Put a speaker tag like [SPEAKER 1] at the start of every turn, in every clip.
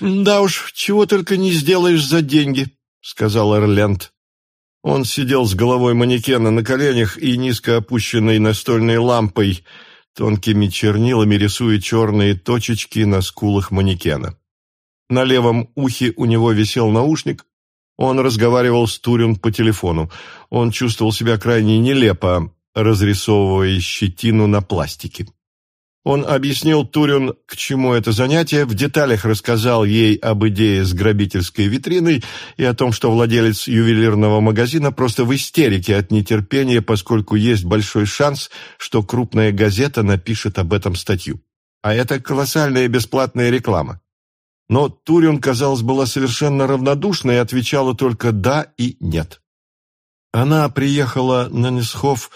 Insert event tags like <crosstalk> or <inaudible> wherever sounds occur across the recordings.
[SPEAKER 1] «Да уж, чего только не сделаешь за деньги», — сказал Эрленд. Он сидел с головой манекена на коленях и низко опущенной настольной лампой, тонкими чернилами рисуя черные точечки на скулах манекена. На левом ухе у него висел наушник, он разговаривал с Турин по телефону. Он чувствовал себя крайне нелепо, разрисовывая щетину на пластике. Он объяснил Турин, к чему это занятие, в деталях рассказал ей об идее с грабительской витриной и о том, что владелец ювелирного магазина просто в истерике от нетерпения, поскольку есть большой шанс, что крупная газета напишет об этом статью. А это колоссальная бесплатная реклама. Но Турин, казалось, была совершенно равнодушна и отвечала только «да» и «нет». Она приехала на Несхоф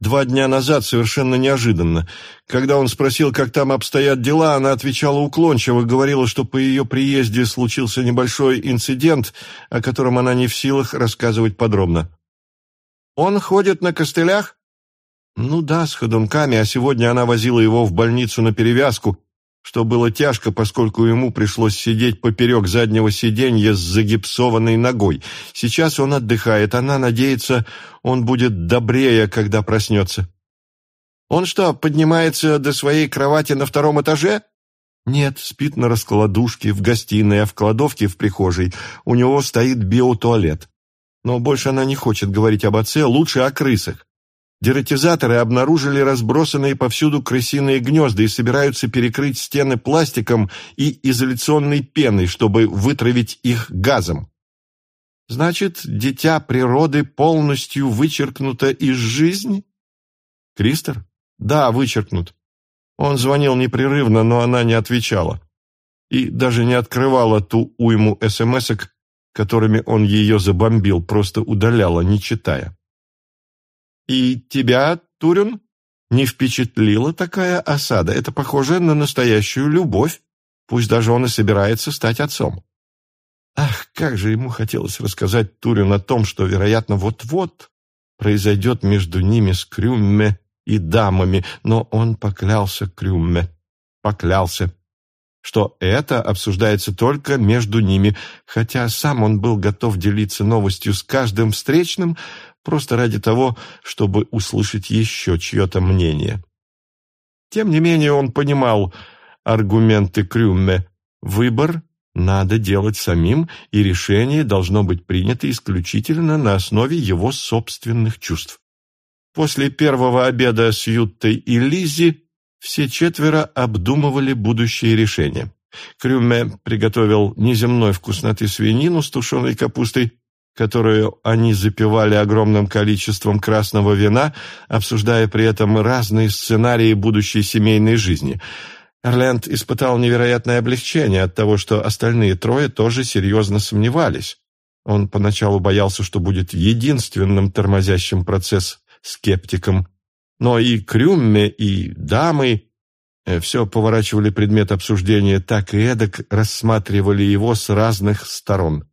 [SPEAKER 1] два дня назад совершенно неожиданно. Когда он спросил, как там обстоят дела, она отвечала уклончиво, говорила, что по ее приезде случился небольшой инцидент, о котором она не в силах рассказывать подробно. «Он ходит на костылях?» «Ну да, с ходунками, а сегодня она возила его в больницу на перевязку, что было тяжко, поскольку ему пришлось сидеть поперек заднего сиденья с загипсованной ногой. Сейчас он отдыхает, она надеется, он будет добрее, когда проснется. «Он что, поднимается до своей кровати на втором этаже?» «Нет, спит на раскладушке, в гостиной, а в кладовке в прихожей. У него стоит биотуалет. Но больше она не хочет говорить об отце, лучше о крысах. Дератизаторы обнаружили разбросанные повсюду крысиные гнезда и собираются перекрыть стены пластиком и изоляционной пеной, чтобы вытравить их газом. Значит, дитя природы полностью вычеркнуто из жизни? Кристер? Да, вычеркнут. Он звонил непрерывно, но она не отвечала. И даже не открывала ту уйму смс-ок, которыми он ее забомбил, просто удаляла, не читая. И тебя, Турин, не впечатлила такая осада? Это похоже на настоящую любовь, пусть даже он и собирается стать отцом. Ах, как же ему хотелось рассказать Турин о том, что, вероятно, вот-вот произойдет между ними с Крюмме и дамами, но он поклялся Крюмме, поклялся, что это обсуждается только между ними, хотя сам он был готов делиться новостью с каждым встречным, просто ради того, чтобы услышать еще чье-то мнение. Тем не менее он понимал аргументы Крюмме. Выбор надо делать самим, и решение должно быть принято исключительно на основе его собственных чувств. После первого обеда с Юттой и Лизи все четверо обдумывали будущее решение. Крюме приготовил неземной вкусноты свинину с тушеной капустой, которую они запивали огромным количеством красного вина, обсуждая при этом разные сценарии будущей семейной жизни. Эрленд испытал невероятное облегчение от того, что остальные трое тоже серьезно сомневались. Он поначалу боялся, что будет единственным тормозящим процесс скептиком. Но и Крюмме, и дамы э, все поворачивали предмет обсуждения так и эдак, рассматривали его с разных сторон.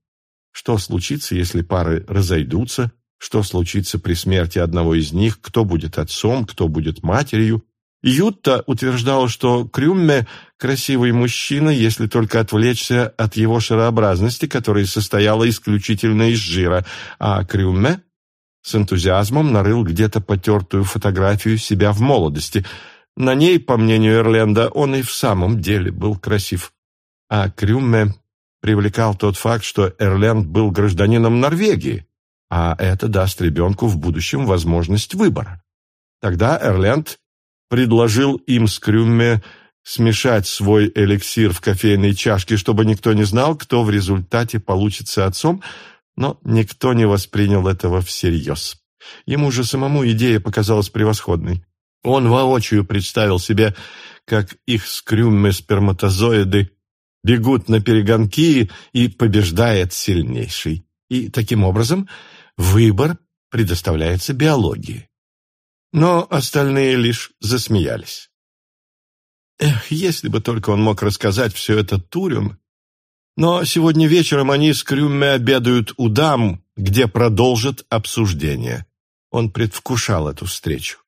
[SPEAKER 1] Что случится, если пары разойдутся? Что случится при смерти одного из них? Кто будет отцом? Кто будет матерью? Ютта утверждала, что Крюмме – красивый мужчина, если только отвлечься от его шарообразности, которая состояла исключительно из жира, а Крюмме с энтузиазмом нарыл где-то потертую фотографию себя в молодости. На ней, по мнению Эрленда, он и в самом деле был красив. А Крюмме привлекал тот факт, что Эрленд был гражданином Норвегии, а это даст ребенку в будущем возможность выбора. Тогда Эрленд предложил им с Крюмме смешать свой эликсир в кофейной чашке, чтобы никто не знал, кто в результате получится отцом, но никто не воспринял этого всерьез. Ему же самому идея показалась превосходной. Он воочию представил себе, как их с Крюмме сперматозоиды бегут на перегонки и побеждает сильнейший. И таким образом выбор предоставляется биологии. Но остальные лишь засмеялись. Эх, если бы только он мог рассказать все это Турин. Но сегодня вечером они с Крюмме обедают у дам, где продолжат обсуждение. Он предвкушал эту встречу.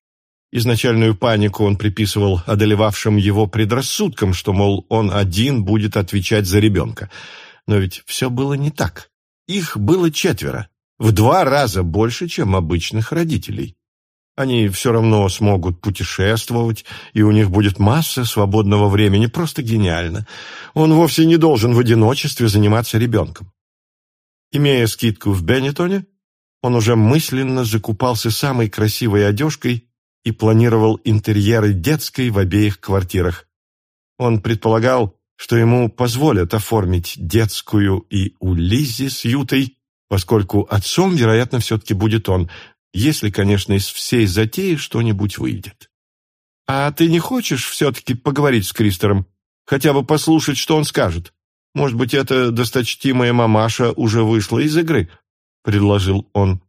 [SPEAKER 1] Изначальную панику он приписывал одолевавшим его предрассудкам, что, мол, он один будет отвечать за ребенка. Но ведь все было не так. Их было четверо, в два раза больше, чем обычных родителей. Они все равно смогут путешествовать, и у них будет масса свободного времени. Просто гениально. Он вовсе не должен в одиночестве заниматься ребенком. Имея скидку в Беннетоне, он уже мысленно закупался самой красивой одежкой и планировал интерьеры детской в обеих квартирах. Он предполагал, что ему позволят оформить детскую и у Лиззи с Ютой, поскольку отцом, вероятно, все-таки будет он, если, конечно, из всей затеи что-нибудь выйдет. «А ты не хочешь все-таки поговорить с Кристером? Хотя бы послушать, что он скажет? Может быть, эта досточтимая мамаша уже вышла из игры?» — предложил он.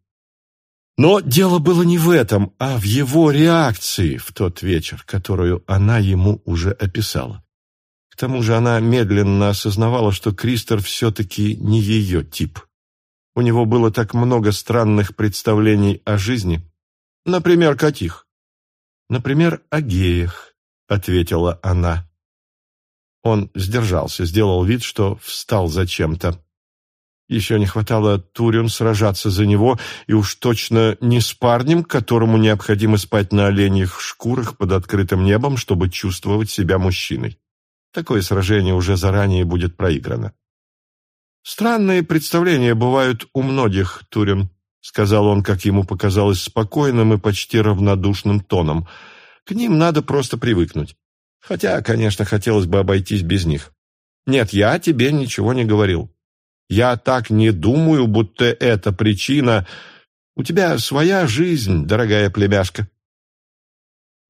[SPEAKER 1] Но дело было не в этом, а в его реакции в тот вечер, которую она ему уже описала. К тому же она медленно осознавала, что Кристер все-таки не ее тип. У него было так много странных представлений о жизни. Например, каких? Например, о геях, ответила она. Он сдержался, сделал вид, что встал зачем-то. Еще не хватало Турин сражаться за него, и уж точно не с парнем, которому необходимо спать на оленьих шкурах под открытым небом, чтобы чувствовать себя мужчиной. Такое сражение уже заранее будет проиграно. «Странные представления бывают у многих, Турин», — сказал он, как ему показалось, спокойным и почти равнодушным тоном. «К ним надо просто привыкнуть. Хотя, конечно, хотелось бы обойтись без них. Нет, я тебе ничего не говорил. Я так не думаю, будто это причина. У тебя своя жизнь, дорогая племяшка».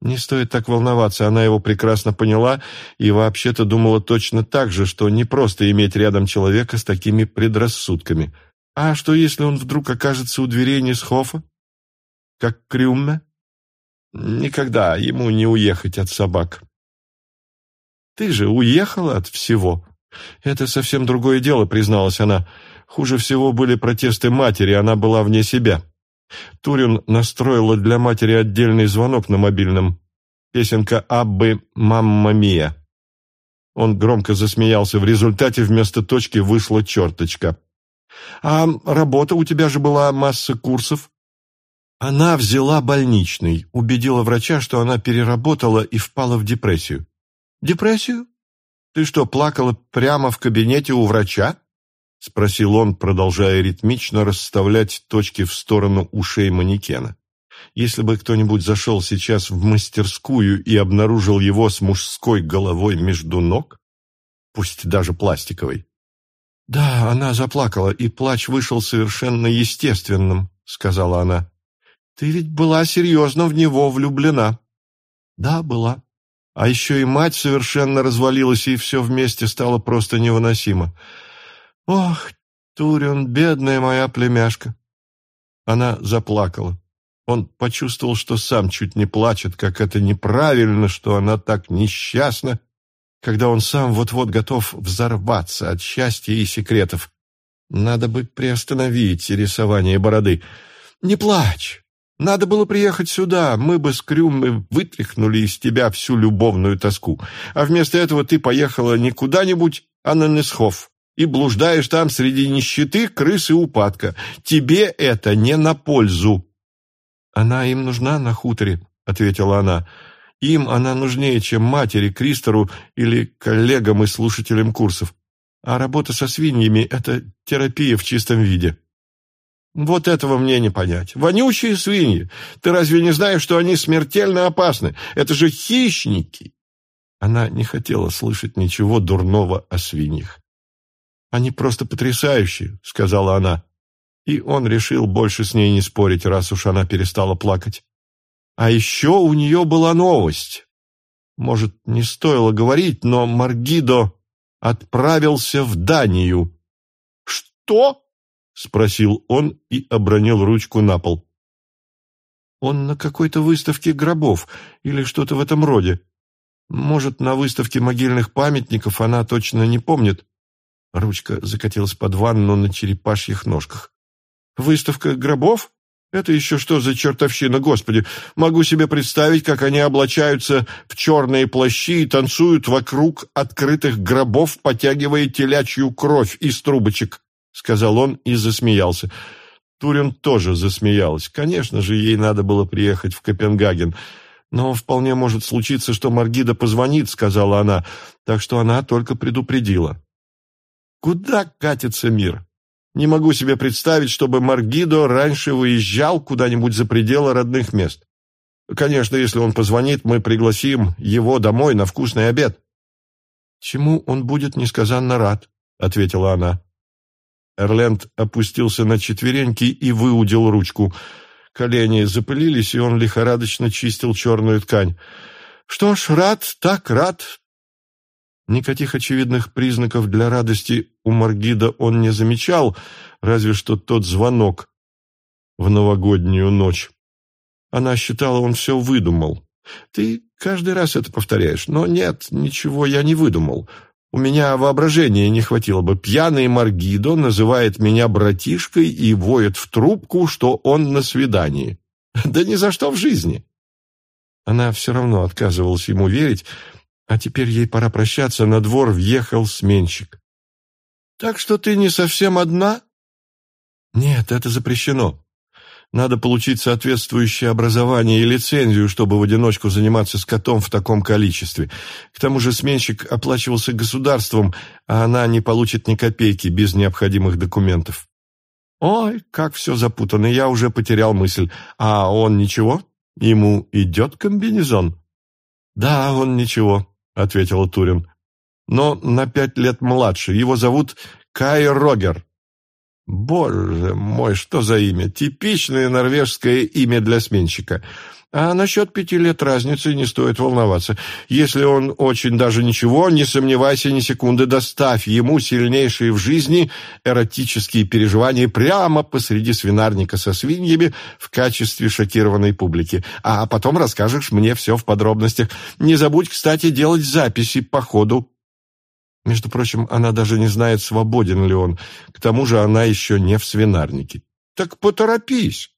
[SPEAKER 1] Не стоит так волноваться, она его прекрасно поняла и вообще-то думала точно так же, что не просто иметь рядом человека с такими предрассудками. А что, если он вдруг окажется у дверей Нисхофа? Как Крюмме? Никогда ему не уехать от собак. Ты же уехала от всего. Это совсем другое дело, призналась она. Хуже всего были протесты матери, она была вне себя. Турин настроила для матери отдельный звонок на мобильном. Песенка Аббы «Мамма Мия». Он громко засмеялся. В результате вместо точки вышла черточка. «А работа у тебя же была масса курсов?» Она взяла больничный, убедила врача, что она переработала и впала в депрессию. «Депрессию? Ты что, плакала прямо в кабинете у врача?» — спросил он, продолжая ритмично расставлять точки в сторону ушей манекена. Если бы кто-нибудь зашел сейчас в мастерскую и обнаружил его с мужской головой между ног, пусть даже пластиковой. «Да, она заплакала, и плач вышел совершенно естественным», — сказала она. «Ты ведь была серьезно в него влюблена». «Да, была. А еще и мать совершенно развалилась, и все вместе стало просто невыносимо». «Ох, Турин, бедная моя племяшка!» Она заплакала. Он почувствовал, что сам чуть не плачет, как это неправильно, что она так несчастна, когда он сам вот-вот готов взорваться от счастья и секретов. Надо бы приостановить рисование бороды. «Не плачь! Надо было приехать сюда, мы бы с Крюмой вытряхнули из тебя всю любовную тоску. А вместо этого ты поехала не куда-нибудь, а на Несхов и блуждаешь там среди нищеты, крыс и упадка. Тебе это не на пользу». «Она им нужна на хуторе», — ответила она. «Им она нужнее, чем матери, Кристору или коллегам и слушателям курсов. А работа со свиньями — это терапия в чистом виде». «Вот этого мне не понять. Вонючие свиньи! Ты разве не знаешь, что они смертельно опасны? Это же хищники!» Она не хотела слышать ничего дурного о свиньях. «Они просто потрясающие», — сказала она. И он решил больше с ней не спорить, раз уж она перестала плакать. А еще у нее была новость. Может, не стоило говорить, но Маргидо отправился в Данию. «Что?» — спросил он и обронил ручку на пол. «Он на какой-то выставке гробов или что-то в этом роде. Может, на выставке могильных памятников, она точно не помнит. Ручка закатилась под ванну на черепашьих ножках. «Выставка гробов? Это еще что за чертовщина, Господи! Могу себе представить, как они облачаются в черные плащи и танцуют вокруг открытых гробов, потягивая телячью кровь из трубочек, — сказал он и засмеялся. Турин тоже засмеялась. Конечно же, ей надо было приехать в Копенгаген. «Но вполне может случиться, что Маргида позвонит», — сказала она, так что она только предупредила. «Куда катится мир? Не могу себе представить, чтобы Маргидо раньше выезжал куда-нибудь за пределы родных мест. Конечно, если он позвонит, мы пригласим его домой на вкусный обед». «Чему он будет несказанно рад», — ответила она. Эрленд опустился на четвереньки и выудил ручку — Колени запылились, и он лихорадочно чистил черную ткань. «Что ж, рад, так рад!» Никаких очевидных признаков для радости у Маргида он не замечал, разве что тот звонок в новогоднюю ночь. Она считала, он все выдумал. «Ты каждый раз это повторяешь, но нет, ничего я не выдумал. У меня воображения не хватило бы. Пьяный Маргидо называет меня братишкой и воет в трубку, что он на свидании. <laughs> Да ни за что в жизни. Она все равно отказывалась ему верить, а теперь ей пора прощаться, на двор въехал сменщик. «Так что ты не совсем одна?» «Нет, это запрещено. Надо получить соответствующее образование и лицензию, чтобы в одиночку заниматься скотом в таком количестве. К тому же сменщик оплачивался государством, а она не получит ни копейки без необходимых документов. Ой, как все запутано, я уже потерял мысль. А он ничего? Ему идет комбинезон? Да, он ничего, ответила Турин. Но на пять лет младше. Его зовут Кай Рогер. Боже мой, что за имя! Типичное норвежское имя для сменщика. А насчет пяти лет разницы не стоит волноваться. Если он очень даже ничего, не сомневайся ни секунды, доставь ему сильнейшие в жизни эротические переживания прямо посреди свинарника со свиньями в качестве шокированной публики. А потом расскажешь мне все в подробностях. Не забудь, кстати, делать записи по ходу. Между прочим, она даже не знает, свободен ли он. К тому же она еще не в свинарнике. «Так поторопись!»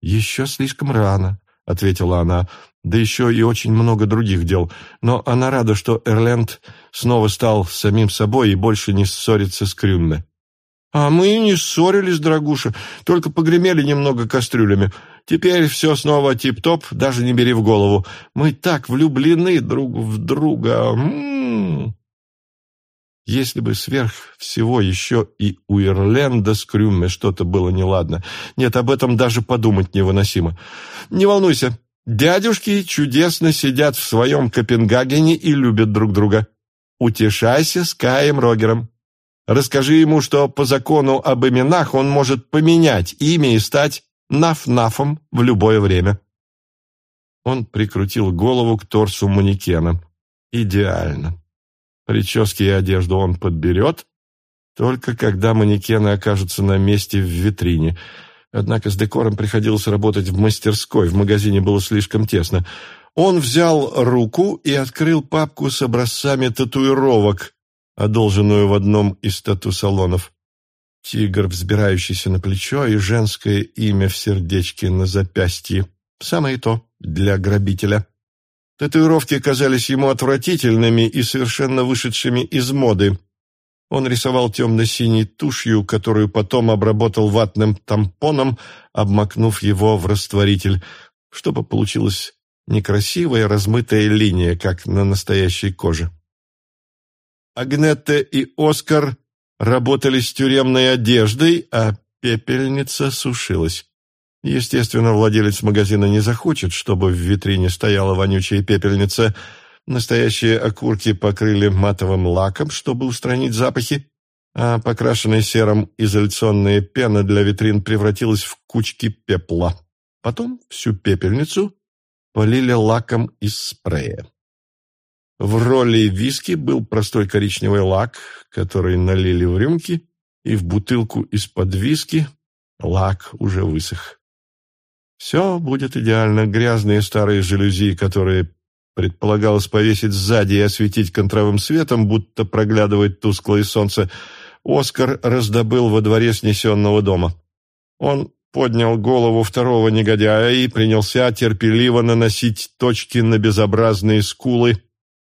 [SPEAKER 1] «Еще слишком рано», — ответила она. «Да еще и очень много других дел. Но она рада, что Эрленд снова стал самим собой и больше не ссорится с Крюмме». «А мы не ссорились, дорогуша, только погремели немного кастрюлями. Теперь все снова тип-топ, даже не бери в голову. Мы так влюблены друг в друга. М -м -м. Если бы сверх всего еще и у Ирленда с Крюмме что-то было неладно. Нет, об этом даже подумать невыносимо. Не волнуйся, дядюшки чудесно сидят в своем Копенгагене и любят друг друга. Утешайся с Каем Рогером. Расскажи ему, что по закону об именах он может поменять имя и стать Наф-Нафом в любое время. Он прикрутил голову к торсу манекена. Идеально. Прически и одежду он подберет, только когда манекены окажутся на месте в витрине. Однако с декором приходилось работать в мастерской, в магазине было слишком тесно. Он взял руку и открыл папку с образцами татуировок, одолженную в одном из тату-салонов. Тигр, взбирающийся на плечо, и женское имя в сердечке на запястье. Самое то для грабителя. Татуировки казались ему отвратительными и совершенно вышедшими из моды. Он рисовал темно-синей тушью, которую потом обработал ватным тампоном, обмакнув его в растворитель, чтобы получилась некрасивая размытая линия, как на настоящей коже. Агнетта и Оскар работали с тюремной одеждой, а пепельница сушилась. Естественно, владелец магазина не захочет, чтобы в витрине стояла вонючая пепельница. Настоящие окурки покрыли матовым лаком, чтобы устранить запахи, а покрашенная серым изоляционная пена для витрин превратилась в кучки пепла. Потом всю пепельницу полили лаком из спрея. В роли виски был простой коричневый лак, который налили в рюмки, и в бутылку из-под виски лак уже высох. Все будет идеально. Грязные старые жалюзи, которые предполагалось повесить сзади и осветить контровым светом, будто проглядывает тусклое солнце, Оскар раздобыл во дворе снесенного дома. Он поднял голову второго негодяя и принялся терпеливо наносить точки на безобразные скулы,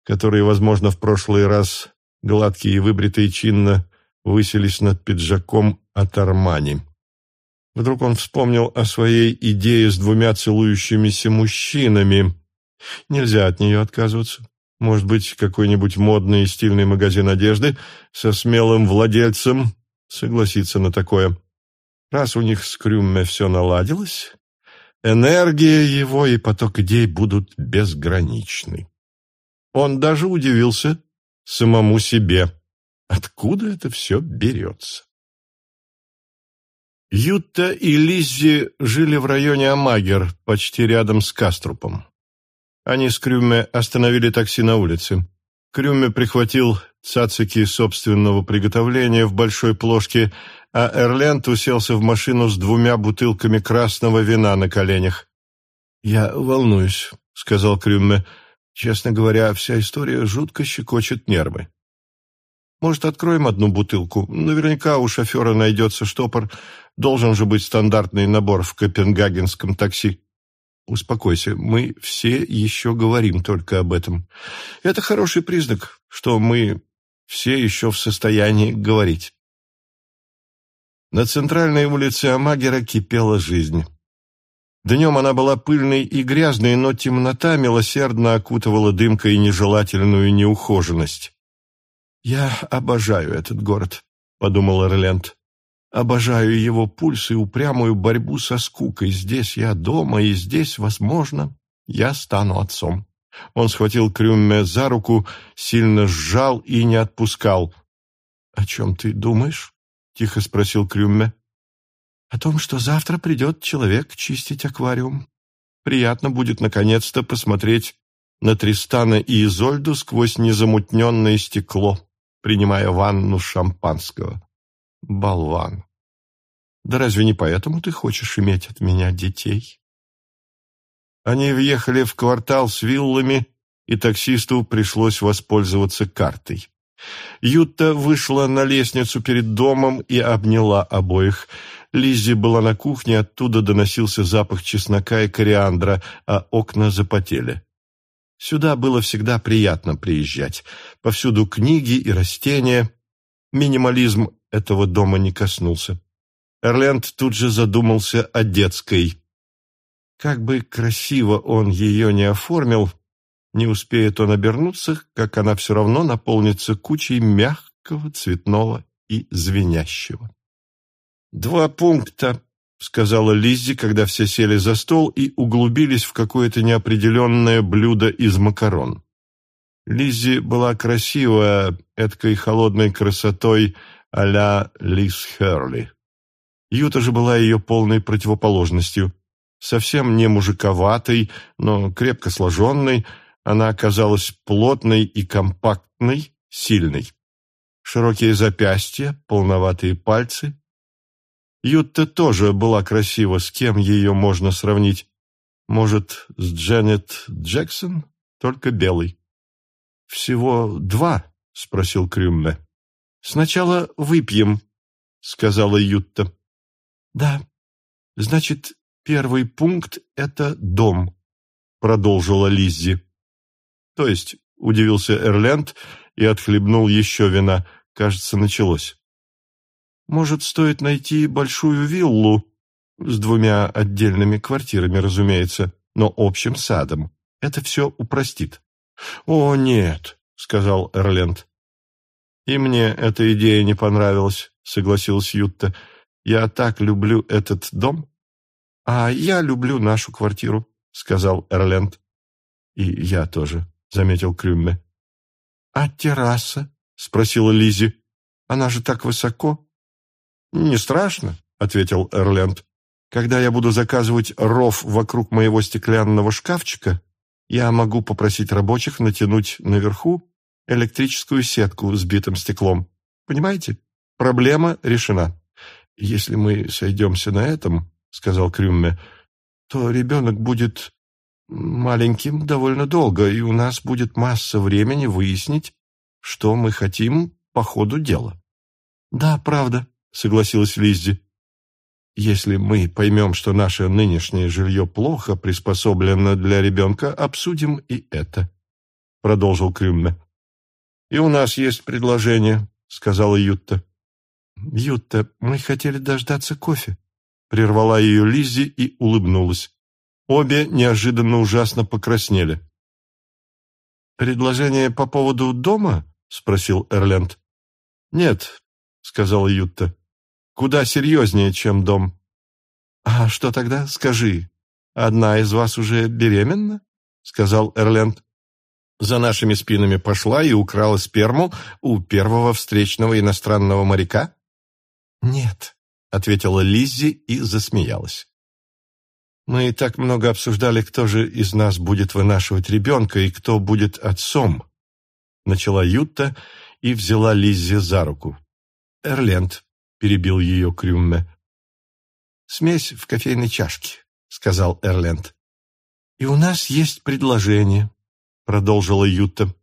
[SPEAKER 1] которые, возможно, в прошлый раз гладкие и выбритые чинно высились над пиджаком от Армани. Вдруг он вспомнил о своей идее с двумя целующимися мужчинами. Нельзя от нее отказываться. Может быть, какой-нибудь модный и стильный магазин одежды со смелым владельцем согласится на такое. Раз у них с Крюмме все наладилось, энергия его и поток идей будут безграничны. Он даже удивился самому себе, откуда это все берется. Ютта и Лиззи жили в районе Амагер, почти рядом с Каструпом. Они с Крюме остановили такси на улице. Крюме прихватил цацики собственного приготовления в большой плошке, а Эрленд уселся в машину с двумя бутылками красного вина на коленях. «Я волнуюсь», — сказал Крюме. «Честно говоря, вся история жутко щекочет нервы». «Может, откроем одну бутылку? Наверняка у шофера найдется штопор. Должен же быть стандартный набор в копенгагенском такси». Успокойся, мы все еще говорим только об этом. Это хороший признак, что мы все еще в состоянии говорить. На центральной улице Амагера кипела жизнь. Днем она была пыльной и грязной, но темнота милосердно окутывала дымкой нежелательную неухоженность. «Я обожаю этот город», — подумал Эрленд. Обожаю его пульс и упрямую борьбу со скукой. Здесь я дома, и здесь, возможно, я стану отцом. Он схватил Крюмме за руку, сильно сжал и не отпускал. — О чем ты думаешь? — тихо спросил Крюмме. — О том, что завтра придет человек чистить аквариум. Приятно будет наконец-то посмотреть на Тристана и Изольду сквозь незамутненное стекло, принимая ванну шампанского. Болван. Да разве не поэтому ты хочешь иметь от меня детей? Они въехали в квартал с виллами, и таксисту пришлось воспользоваться картой. Ютта вышла на лестницу перед домом и обняла обоих. Лиззи была на кухне, оттуда доносился запах чеснока и кориандра, а окна запотели. Сюда было всегда приятно приезжать. Повсюду книги и растения. Минимализм этого дома не коснулся. Эрленд тут же задумался о детской. Как бы красиво он ее не оформил, не успеет он обернуться, как она все равно наполнится кучей мягкого, цветного и звенящего. «Два пункта», — сказала Лиззи, когда все сели за стол и углубились в какое-то неопределенное блюдо из макарон. Лиззи была красивая, эткой холодной красотой а-ля Лиз Херли. Юта же была ее полной противоположностью. Совсем не мужиковатой, но крепко сложенной, она оказалась плотной и компактной, сильной. Широкие запястья, полноватые пальцы. Ютта тоже была красива, с кем ее можно сравнить? Может, с Дженнет Джексон, только белый. «Всего два?» — спросил Крюмме. «Сначала выпьем», — сказала Ютта. «Да, значит, первый пункт — это дом», — продолжила Лиззи. «То есть», — удивился Эрленд и отхлебнул еще вина, кажется, началось. «Может, стоит найти большую виллу с двумя отдельными квартирами, разумеется, но общим садом. Это все упростит». «О, нет», — сказал Эрленд. «И мне эта идея не понравилась», — согласилась Ютта. Я так люблю этот дом. А я люблю нашу квартиру, сказал Эрленд. И я тоже, заметил Крюмме. А терраса? спросила Лизи. Она же так высоко. Не страшно, ответил Эрленд. Когда я буду заказывать ров вокруг моего стеклянного шкафчика, я могу попросить рабочих натянуть наверху электрическую сетку с битым стеклом. Понимаете? Проблема решена. «Если мы сойдемся на этом, — сказал Крюмме, — то ребенок будет маленьким довольно долго, и у нас будет масса времени выяснить, что мы хотим по ходу дела». «Да, правда», — согласилась Лиззи. если мы поймем, что наше нынешнее жилье плохо приспособлено для ребенка, обсудим и это», — продолжил Крюмме. «И у нас есть предложение», — сказала Ютта. «Ютта, мы хотели дождаться кофе», — прервала ее Лиззи и улыбнулась. Обе неожиданно ужасно покраснели. «Предложение по поводу дома?» — спросил Эрленд. «Нет», — сказала Ютта. «Куда серьезнее, чем дом». «А что тогда? Скажи. Одна из вас уже беременна?» — сказал Эрленд. «За нашими спинами пошла и украла сперму у первого встречного иностранного моряка?» «Нет», — ответила Лиззи и засмеялась. «Мы так много обсуждали, кто же из нас будет вынашивать ребенка и кто будет отцом», — начала Ютта и взяла Лиззи за руку. «Эрленд», — перебил ее Крюмме. «Смесь в кофейной чашке», — сказал Эрленд. «И у нас есть предложение», — продолжила Ютта.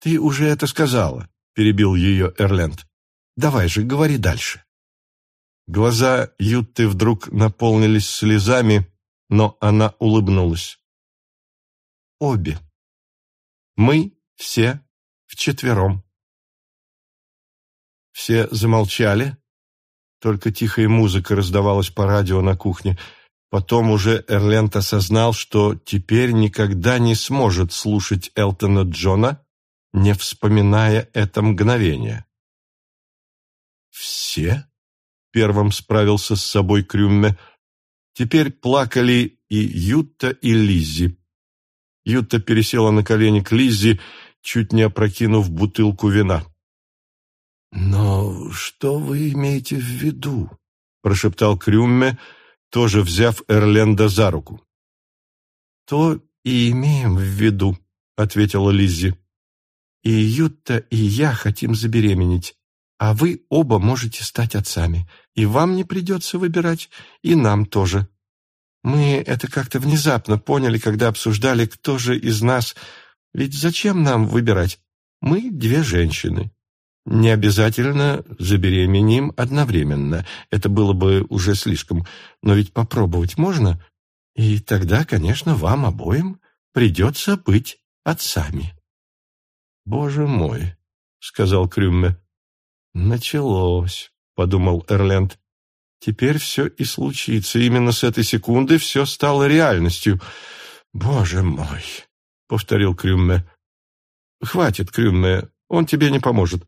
[SPEAKER 1] «Ты уже это сказала», — перебил ее Эрленд. «Давай же, говори дальше». Глаза Ютты вдруг наполнились слезами, но она улыбнулась. Обе. Мы все вчетвером. Все замолчали, только тихая музыка раздавалась по радио на кухне. Потом уже Эрленд осознал, что теперь никогда не сможет слушать Элтона Джона, не вспоминая это мгновение. «Все?» — первым справился с собой Крюмме — Теперь плакали и Ютта, и Лиззи. Ютта пересела на колени к Лиззи, чуть не опрокинув бутылку вина. «Но что вы имеете в виду?» — прошептал Крюмме, тоже взяв Эрленда за руку. «То и имеем в виду», — ответила Лиззи. «И Ютта, и я хотим забеременеть, а вы оба можете стать отцами, и вам не придется выбирать, и нам тоже. Мы это как-то внезапно поняли, когда обсуждали, кто же из нас... Ведь зачем нам выбирать? Мы две женщины. Не обязательно забеременеем одновременно. Это было бы уже слишком. Но ведь попробовать можно. И тогда, конечно, вам обоим придется быть отцами. «Боже мой!» — сказал Крюмме. «Началось», — подумал Эрленд. «Теперь все и случится. Именно с этой секунды все стало реальностью. Боже мой!» — повторил Крюмме. «Хватит, Крюмме, он тебе не поможет».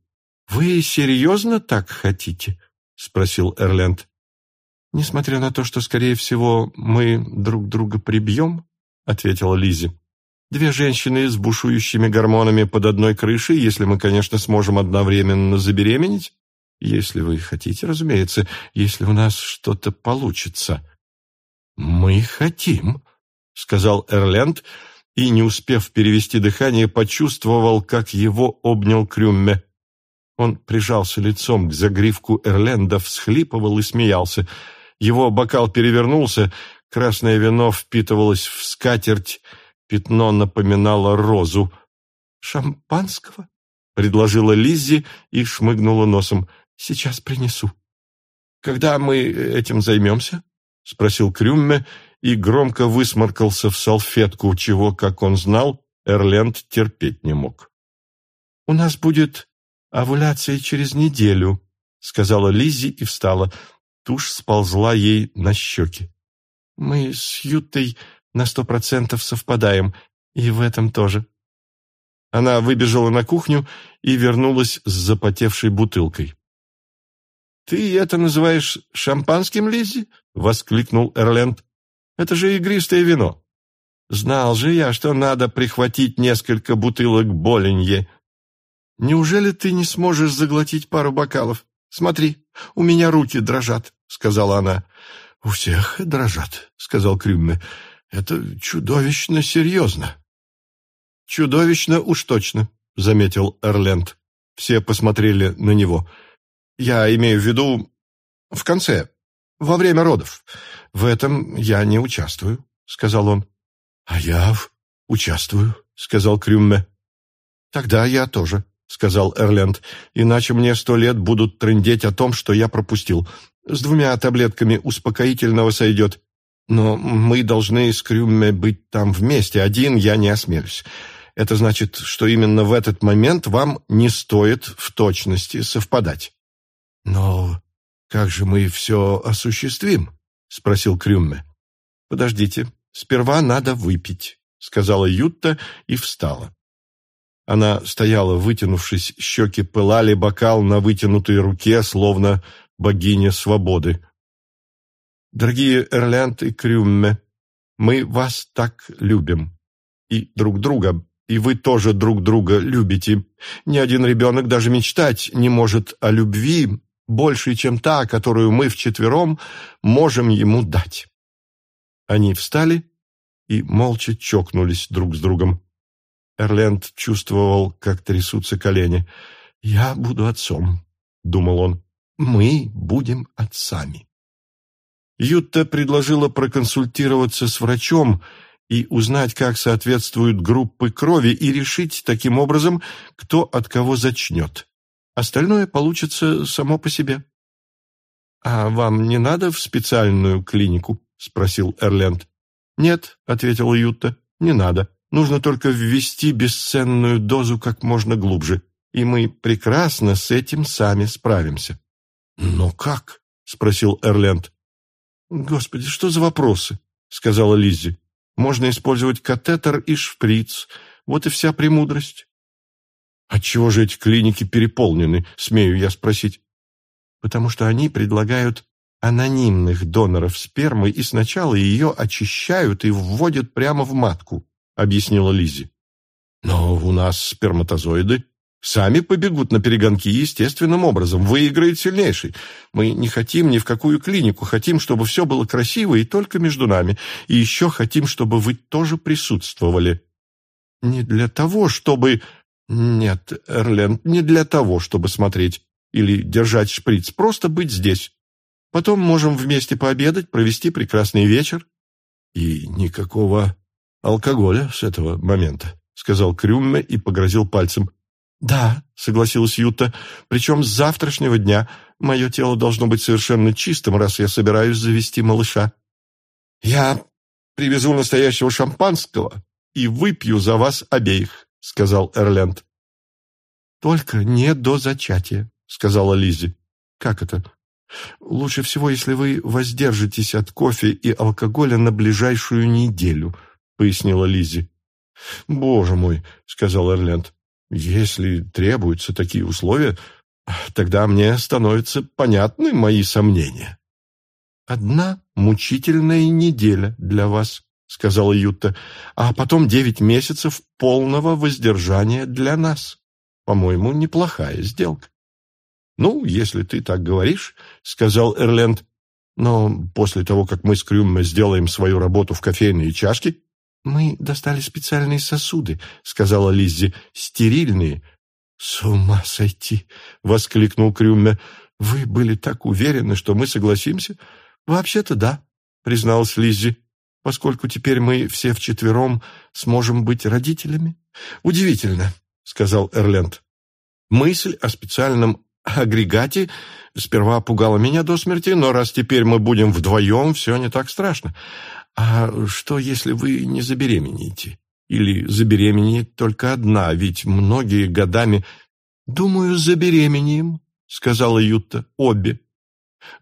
[SPEAKER 1] «Вы серьезно так хотите?» — спросил Эрленд. «Несмотря на то, что, скорее всего, мы друг друга прибьем», — ответила Лизи. Две женщины с бушующими гормонами под одной крышей, если мы, конечно, сможем одновременно забеременеть. Если вы хотите, разумеется, если у нас что-то получится. Мы хотим, сказал Эрленд, и, не успев перевести дыхание, почувствовал, как его обнял Крюмме. Он прижался лицом к загривку Эрленда, всхлипывал и смеялся. Его бокал перевернулся, красное вино впитывалось в скатерть, Пятно напоминало розу. «Шампанского?» — предложила Лиззи и шмыгнула носом. «Сейчас принесу». «Когда мы этим займемся?» — спросил Крюмме и громко высморкался в салфетку, чего, как он знал, Эрленд терпеть не мог. «У нас будет овуляция через неделю», — сказала Лиззи и встала. Тушь сползла ей на щеки. «Мы с Ютой на сто процентов совпадаем, и в этом тоже». Она выбежала на кухню и вернулась с запотевшей бутылкой. «Ты это называешь шампанским, Лиззи?» — воскликнул Эрленд. «Это же игристое вино. Знал же я, что надо прихватить несколько бутылок Боленье. Неужели ты не сможешь заглотить пару бокалов? Смотри, у меня руки дрожат», — сказала она. «У всех дрожат», — сказал Крюмме. Это чудовищно серьезно. Чудовищно уж точно, заметил Эрленд. Все посмотрели на него. Я имею в виду в конце, во время родов. В этом я не участвую, сказал он. А я участвую, сказал Крюмме. Тогда я тоже, сказал Эрленд. Иначе мне сто лет будут трындеть о том, что я пропустил. С двумя таблетками успокоительного сойдет. Но мы должны с Крюмме быть там вместе. Один я не осмелюсь. Это значит, что именно в этот момент вам не стоит в точности совпадать. Но как же мы все осуществим? Спросил Крюмме. Подождите, сперва надо выпить, сказала Ютта и встала. Она стояла, вытянувшись, щеки пылали, бокал на вытянутой руке, словно богиня свободы. Дорогие Эрлянд и Крюмме, мы вас так любим. И друг друга, и вы тоже друг друга любите. Ни один ребенок даже мечтать не может о любви больше, чем та, которую мы вчетвером можем ему дать. Они встали и молча чокнулись друг с другом. Эрленд чувствовал, как трясутся колени. «Я буду отцом», — думал он. «Мы будем отцами». Ютта предложила проконсультироваться с врачом и узнать, как соответствуют группы крови, и решить таким образом, кто от кого зачнет. Остальное получится само по себе. «А вам не надо в специальную клинику?» — спросил Эрленд. «Нет», — ответила Ютта, — «не надо. Нужно только ввести бесценную дозу как можно глубже, и мы прекрасно с этим сами справимся». «Но как?» — спросил Эрленд. «Господи, что за вопросы?» — сказала Лиззи. «Можно использовать катетер и шприц. Вот и вся премудрость». «Отчего же эти клиники переполнены?» — смею я спросить. «Потому что они предлагают анонимных доноров спермы и сначала ее очищают и вводят прямо в матку», — объяснила Лиззи. «Но у нас сперматозоиды Сами побегут на перегонки естественным образом. Выиграет сильнейший. Мы не хотим ни в какую клинику. Хотим, чтобы все было красиво и только между нами. И еще хотим, чтобы вы тоже присутствовали. Не для того, чтобы... Нет, Эрлен, не для того, чтобы смотреть или держать шприц. Просто быть здесь. Потом можем вместе пообедать, провести прекрасный вечер. И никакого алкоголя с этого момента, сказал Крюмме и погрозил пальцем. «Да», — согласилась Юта, — «причем с завтрашнего дня. Мое тело должно быть совершенно чистым, раз я собираюсь завести малыша». «Я привезу настоящего шампанского и выпью за вас обеих», — сказал Эрленд. «Только не до зачатия», — сказала Лиззи. «Как это?» «Лучше всего, если вы воздержитесь от кофе и алкоголя на ближайшую неделю», — пояснила Лиззи. «Боже мой», — сказал Эрленд, если требуются такие условия, тогда мне становятся понятны мои сомнения. «Одна мучительная неделя для вас», — сказала Ютта, «а потом девять месяцев полного воздержания для нас. По-моему, неплохая сделка». «Ну, если ты так говоришь», — сказал Эрленд, «но после того, как мы с Крюмме сделаем свою работу в кофейной чашке, «Мы достали специальные сосуды», — сказала Лиззи, — «стерильные». «С ума сойти!» — воскликнул Крюмме. «Вы были так уверены, что мы согласимся?» «Вообще-то да», — призналась Лиззи, «поскольку теперь мы все вчетвером сможем быть родителями». «Удивительно», — сказал Эрленд. «Мысль о специальном агрегате сперва пугала меня до смерти, но раз теперь мы будем вдвоем, все не так страшно. «А что, если вы не забеременеете? Или забеременеет только одна, ведь многие годами...» «Думаю, забеременеем», — сказала Ютта, — «обе.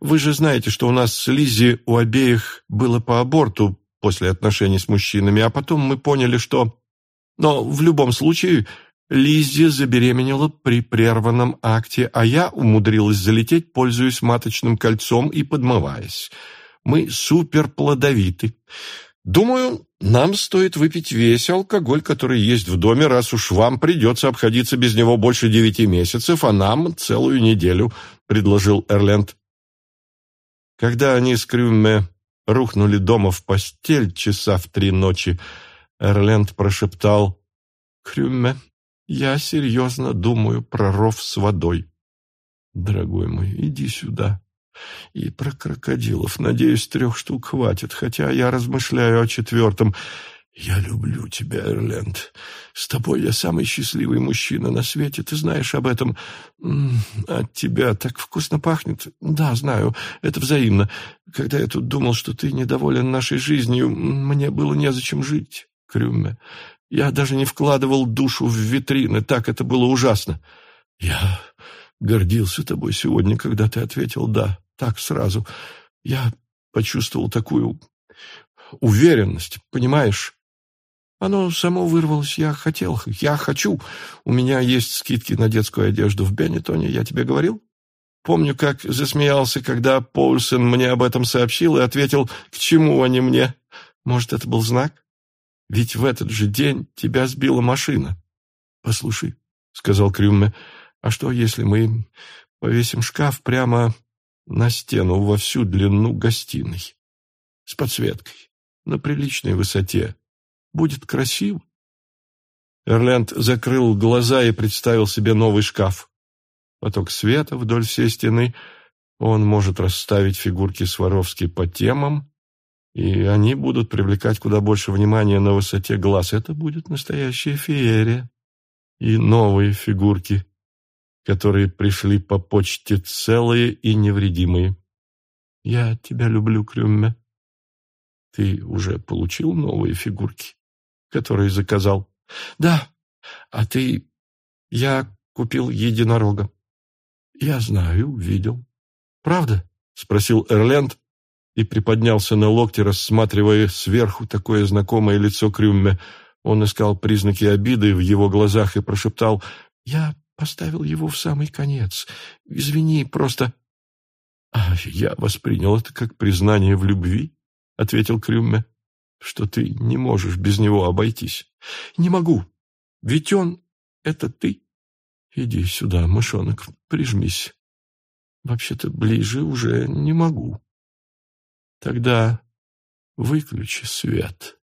[SPEAKER 1] Вы же знаете, что у нас с Лиззи у обеих было по аборту после отношений с мужчинами, а потом мы поняли, что... Но в любом случае Лиззи забеременела при прерванном акте, а я умудрилась залететь, пользуясь маточным кольцом и подмываясь. Мы суперплодовиты. Думаю, нам стоит выпить весь алкоголь, который есть в доме, раз уж вам придется обходиться без него больше девяти месяцев, а нам целую неделю», — предложил Эрленд. Когда они с Крюмме рухнули дома в постель часа в три ночи, Эрленд прошептал «Крюмме, я серьезно думаю про ров с водой. Дорогой мой, иди сюда». И про крокодилов, надеюсь, трех штук хватит, хотя я размышляю о четвертом. «Я люблю тебя, Эрленд. С тобой я самый счастливый мужчина на свете. Ты знаешь об этом. От тебя так вкусно пахнет. Да, знаю, это взаимно. Когда я тут думал, что ты недоволен нашей жизнью, мне было незачем жить, Крюме. Я даже не вкладывал душу в витрины, так это было ужасно. Я гордился тобой сегодня, когда ты ответил «да», так сразу. Я почувствовал такую уверенность, понимаешь? Оно само вырвалось. Я хотел, я хочу. У меня есть скидки на детскую одежду в Беннетоне, я тебе говорил? Помню, как засмеялся, когда Поульсон мне об этом сообщил и ответил, к чему они мне. Может, это был знак? Ведь в этот же день тебя сбила машина. Послушай, — сказал Крюме, — а что, если мы повесим шкаф прямо на стену во всю длину гостиной? С подсветкой, на приличной высоте. Будет красиво. Эрленд закрыл глаза и представил себе новый шкаф. Поток света вдоль всей стены. Он может расставить фигурки Сваровски по темам, и они будут привлекать куда больше внимания на высоте глаз. Это будет настоящая феерия. И новые фигурки, которые пришли по почте целые и невредимые. Я тебя люблю, Крюмме. Ты уже получил новые фигурки? который заказал. Да, а ты... Я купил единорога. Я знаю, видел. Правда? Спросил Эрленд и приподнялся на локте, рассматривая сверху такое знакомое лицо Крюмме. Он искал признаки обиды в его глазах и прошептал, «Я поставил его в самый конец. Извини, просто...» «А я воспринял это как признание в любви», — ответил Крюмме что ты не можешь без него обойтись. Не могу, ведь он — это ты. Иди сюда, мышонок, прижмись. Вообще-то ближе уже не могу. Тогда выключи свет.